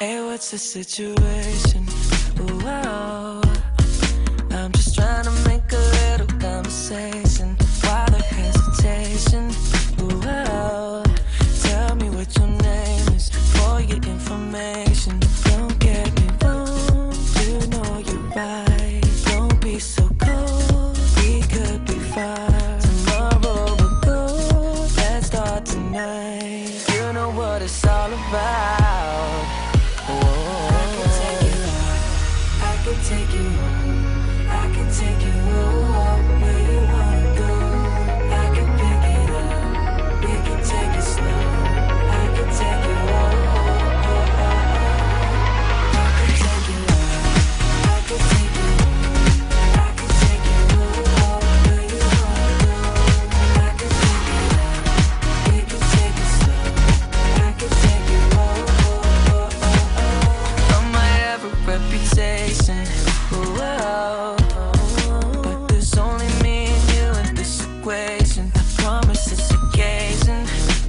Hey, what's the situation? Whoa, I'm just trying to make a little conversation. Why the hesitation? Whoa, tell me what your name is for your information. Don't get me wrong, you know you're right. Don't be so cold, we could be far. Tomorrow we'll go, let's start tonight. You know what it's all about. take you home. chasing. Whoa. But there's only me and you in this equation. I promise it's a gazing.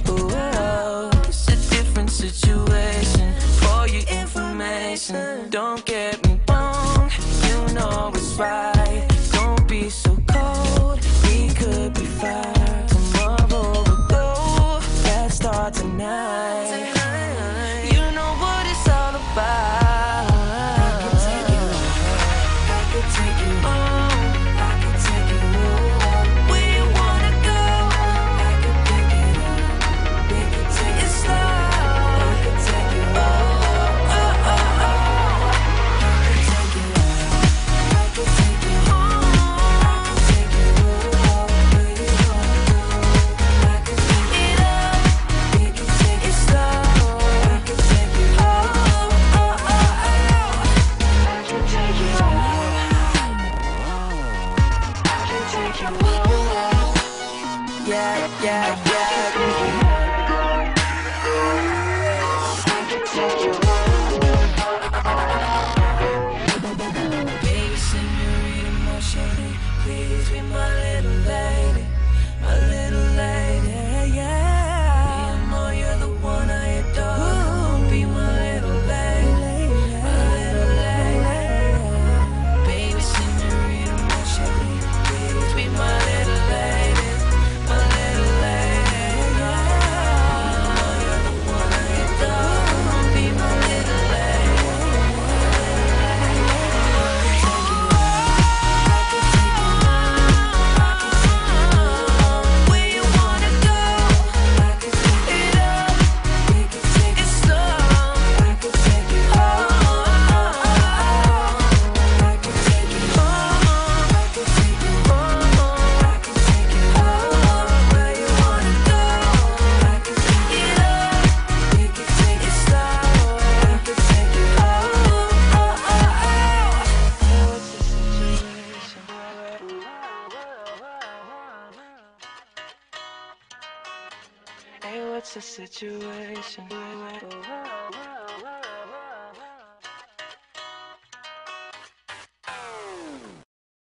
Whoa. It's a different situation. For your information, don't get me wrong. You know it's right. Don't be so Yeah, yeah, yeah. What's the situation?